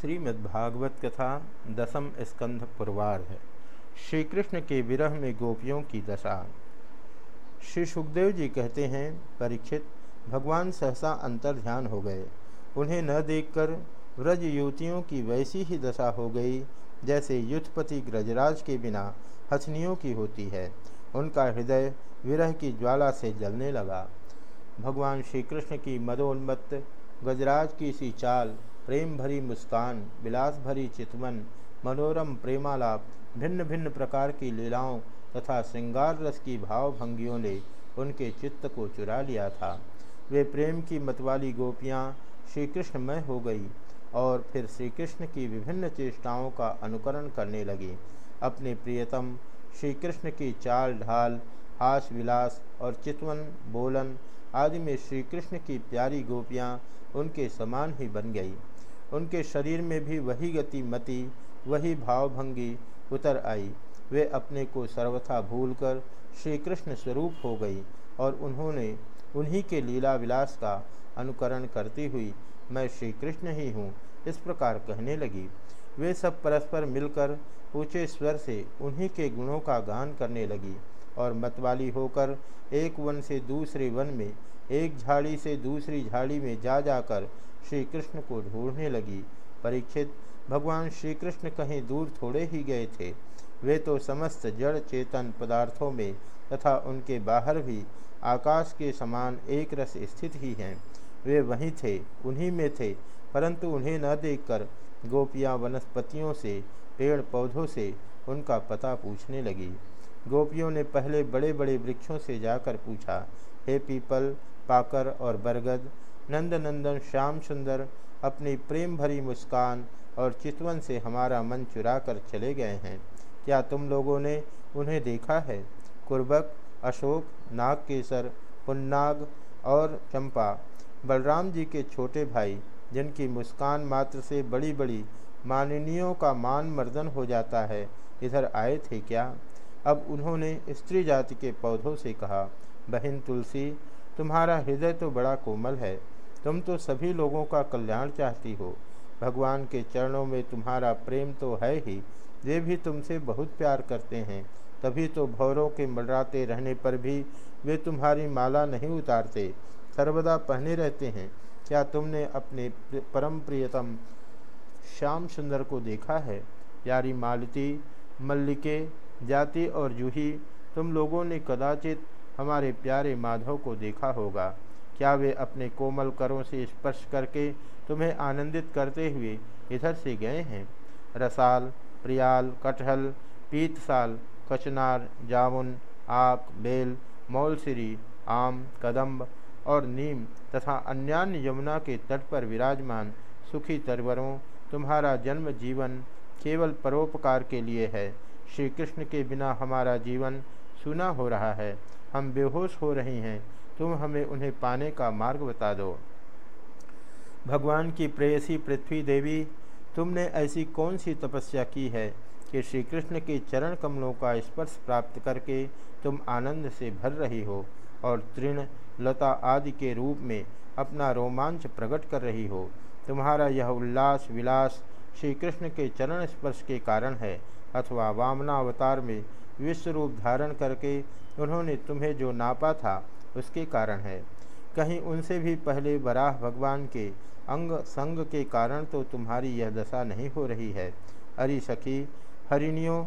श्रीमद्भागवत कथा दसम स्कंध पुरवार है। श्री कृष्ण के विरह में गोपियों की दशा। श्री सुखदेव जी कहते हैं, परीक्षित, भगवान सहसा अंतर ध्यान हो गए। उन्हें न देखकर व्रज युवतियों की वैसी ही दशा हो गई, जैसे युद्धपति ग्रजराज के बिना हथनियों की होती है। उनका हृदय विरह की ज्वाला से जलने लगा। भगवान श्री कृष्ण की मदोन्मत्त गजराज की सी चाल प्रेम भरी मुस्कान विलास भरी चितवन, मनोरम प्रेमालाप भिन्न भिन्न प्रकार की लीलाओं तथा श्रृंगार रस की भावभंगियों ने उनके चित्त को चुरा लिया था। वे प्रेम की मतवाली गोपियाँ श्री कृष्णमय हो गई और फिर श्री कृष्ण की विभिन्न चेष्टाओं का अनुकरण करने लगी। अपने प्रियतम श्री कृष्ण की चाल ढाल हास विलास और चितवन, बोलन आदि में श्री कृष्ण की प्यारी गोपियाँ उनके समान ही बन गई। उनके शरीर में भी वही गति मति, वही भावभंगी उतर आई। वे अपने को सर्वथा भूलकर श्री कृष्ण स्वरूप हो गई और उन्होंने उन्हीं के लीला विलास का अनुकरण करती हुई मैं श्री कृष्ण ही हूँ, इस प्रकार कहने लगी। वे सब परस्पर मिलकर ऊँचे स्वर से उन्हीं के गुणों का गान करने लगी और मतवाली होकर एक वन से दूसरे वन में एक झाड़ी से दूसरी झाड़ी में जा जाकर श्री कृष्ण को ढूँढने लगी। परीक्षित, भगवान श्री कृष्ण कहीं दूर थोड़े ही गए थे। वे तो समस्त जड़ चेतन पदार्थों में तथा उनके बाहर भी आकाश के समान एक रस स्थित ही हैं। वे वहीं थे, उन्हीं में थे, परंतु उन्हें न देखकर गोपियाँ वनस्पतियों से पेड़ पौधों से उनका पता पूछने लगी। गोपियों ने पहले बड़े बड़े वृक्षों से जाकर पूछा, हे पीपल पाकर और बरगद नंद नंदन श्याम सुंदर अपनी प्रेम भरी मुस्कान और चितवन से हमारा मन चुरा कर चले गए हैं। क्या तुम लोगों ने उन्हें देखा है? कुर्बक, अशोक नाग केसर पुन्नाग और चंपा, बलराम जी के छोटे भाई, जिनकी मुस्कान मात्र से बड़ी बड़ी माननीयों का मान मर्दन हो जाता है, इधर आए थे क्या? अब उन्होंने स्त्री जाति के पौधों से कहा, बहन तुलसी तुम्हारा हृदय तो बड़ा कोमल है। तुम तो सभी लोगों का कल्याण चाहती हो। भगवान के चरणों में तुम्हारा प्रेम तो है ही। वे भी तुमसे बहुत प्यार करते हैं। तभी तो भौरों के मंडराते रहने पर भी वे तुम्हारी माला नहीं उतारते। सर्वदा पहने रहते हैं। क्या तुमने अपने परम प्रियतम श्याम सुंदर को देखा है? यारी मालती, मल्लिके, जाति और जूही, तुम लोगों ने कदाचित हमारे प्यारे माधव को देखा होगा। क्या वे अपने कोमल करों से स्पर्श करके तुम्हें आनंदित करते हुए इधर से गए हैं? रसाल, प्रियाल, कटहल, पीतसाल, कचनार, जामुन आक बेल, मौलसिरी, आम, कदम्ब और नीम तथा अन्यान्य यमुना के तट पर विराजमान सुखी तरवरों तुम्हारा जन्म जीवन केवल परोपकार के लिए है। श्री कृष्ण के बिना हमारा जीवन सुना हो रहा है। हम बेहोश हो रही हैं, तुम हमें उन्हें पाने का मार्ग बता दो। भगवान की प्रेयसी पृथ्वी देवी, तुमने ऐसी कौन सी तपस्या की है कि श्री कृष्ण के चरण कमलों का स्पर्श प्राप्त करके तुम आनंद से भर रही हो और तृण, लता आदि के रूप में अपना रोमांच प्रकट कर रही हो? तुम्हारा यह उल्लास विलास श्री कृष्ण के चरण स्पर्श के कारण है, अथवा वामनावतार में विश्व रूप धारण करके उन्होंने तुम्हें जो नापा था, उसके कारण है। कहीं उनसे भी पहले वराह भगवान के अंग संग के कारण तो तुम्हारी यह दशा नहीं हो रही है। अरे सखी, हरिणियों,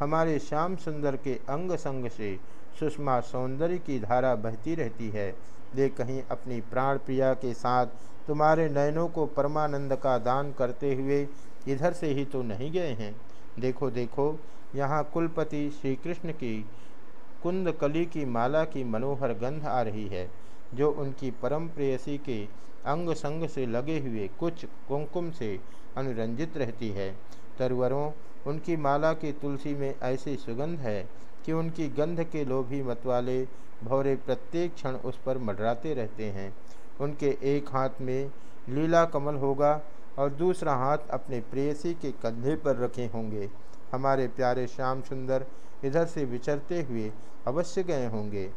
हमारे श्याम सुंदर के अंग संग से सुषमा सौंदर्य की धारा बहती रहती है। वे कहीं अपनी प्राण प्रिया के साथ तुम्हारे नयनों को परमानंद का दान करते हुए इधर से ही तो नहीं गए हैं। देखो देखो यहाँ कुलपति श्री कृष्ण की कुंदकली की माला की मनोहर गंध आ रही है, जो उनकी परम प्रेयसी के अंग संग से लगे हुए कुछ कुमकुम से अनुरंजित रहती है। तरवरों, उनकी माला की तुलसी में ऐसी सुगंध है कि उनकी गंध के लोभी मतवाले भौरे प्रत्येक क्षण उस पर मडराते रहते हैं। उनके एक हाथ में लीला कमल होगा और दूसरा हाथ अपने प्रेयसी के कंधे पर रखे होंगे। हमारे प्यारे श्याम सुंदर इधर से विचरते हुए अवश्य गए होंगे।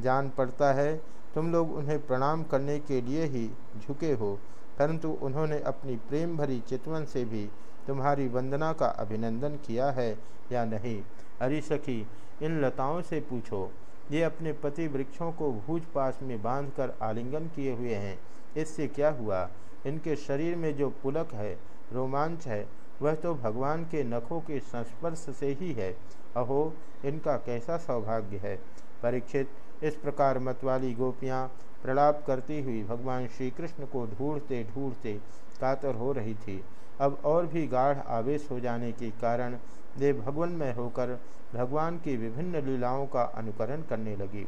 जान पड़ता है, तुम लोग उन्हें प्रणाम करने के लिए ही झुके हो, परंतु उन्होंने अपनी प्रेम भरी चितवन से भी तुम्हारी वंदना का अभिनंदन किया है या नहीं? अरे सखी, इन लताओं से पूछो। ये अपने पति वृक्षों को भूज पास में बांधकर आलिंगन किए हुए हैं। इससे क्या हुआ? इनके शरीर में जो पुलक है, रोमांच है वह तो भगवान के नखों के संस्पर्श से ही है। अहो, इनका कैसा सौभाग्य है? परीक्षित, इस प्रकार मतवाली गोपियाँ प्रलाप करती हुई भगवान श्री कृष्ण को ढूंढते ढूंढते कातर हो रही थी। अब और भी गाढ़ आवेश हो जाने के कारण वे भगवन में होकर भगवान की विभिन्न लीलाओं का अनुकरण करने लगी।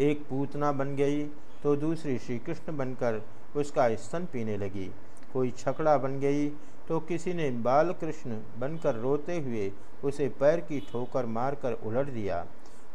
एक पूतना बन गई तो दूसरी श्री कृष्ण बनकर उसका स्तन पीने लगी। कोई छकड़ा बन गई तो किसी ने बाल कृष्ण बनकर रोते हुए उसे पैर की ठोकर मारकर उलट दिया।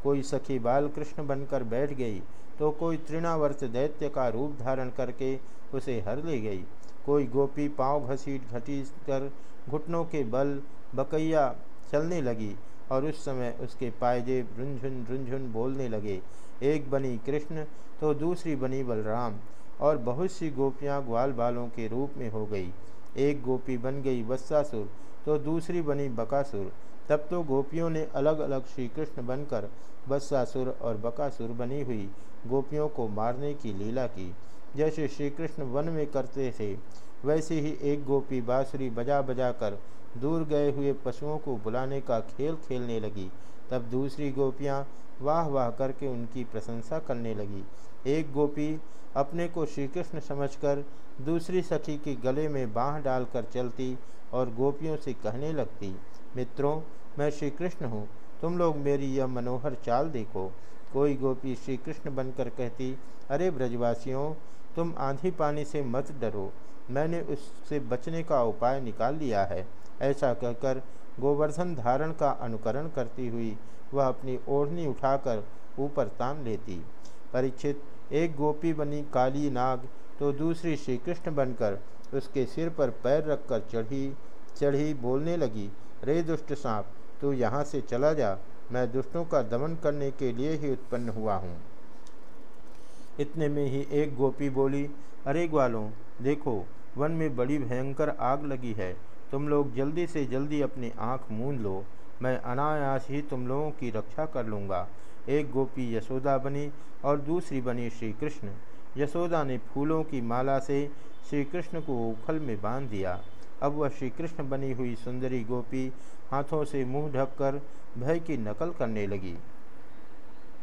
कोई सखी बाल कृष्ण बनकर बैठ गई तो कोई तृणावर्त दैत्य का रूप धारण करके उसे हर ले गई। कोई गोपी पाँव घसीट घटी कर घुटनों के बल बकैया चलने लगी और उस समय उसके पायजे रुंझुन रुंझुन बोलने लगे, एक बनी कृष्ण तो दूसरी बनी बलराम। और बहुत सी गोपियाँ ग्वाल बालों के रूप में हो गई। एक गोपी बन गई वत्सासुर तो दूसरी बनी बकासुर। तब तो गोपियों ने अलग अलग श्री कृष्ण बनकर वत्सासुर और बकासुर बनी हुई गोपियों को मारने की लीला की। जैसे श्री कृष्ण वन में करते थे, वैसे ही एक गोपी बाँसुरी बजा बजा कर दूर गए हुए पशुओं को बुलाने का खेल खेलने लगी। तब दूसरी गोपियाँ वाह वाह करके उनकी प्रशंसा करने लगी। एक गोपी अपने को श्री कृष्ण समझकर दूसरी सखी के गले में बाँह डालकर चलती और गोपियों से कहने लगती, मित्रों, मैं श्री कृष्ण हूँ। तुम लोग मेरी यह मनोहर चाल देखो। कोई गोपी श्री कृष्ण बनकर कहती, अरे ब्रजवासियों, तुम आंधी पानी से मत डरो। मैंने उससे बचने का उपाय निकाल लिया है। ऐसा कहकर गोवर्धन धारण का अनुकरण करती हुई वह अपनी ओढ़नी उठाकर ऊपर तान लेती। परीक्षित, एक गोपी बनी काली नाग तो दूसरी श्री कृष्ण बनकर उसके सिर पर पैर रखकर चढ़ी चढ़ी बोलने लगी, रे दुष्ट सांप, तू यहाँ से चला जा, मैं दुष्टों का दमन करने के लिए ही उत्पन्न हुआ हूँ इतने में ही एक गोपी बोली, अरे ग्वालों, देखो, वन में बड़ी भयंकर आग लगी है। तुम लोग जल्दी से जल्दी अपनी आँख मूंद लो, मैं अनायास ही तुम लोगों की रक्षा कर लूँगा। एक गोपी यशोदा बनी और दूसरी बनी श्री कृष्ण यशोदा ने फूलों की माला से श्री कृष्ण को उखल में बाँध दिया। अब वह श्री कृष्ण बनी हुई सुंदरी गोपी हाथों से मुँह ढककर भय की नकल करने लगी।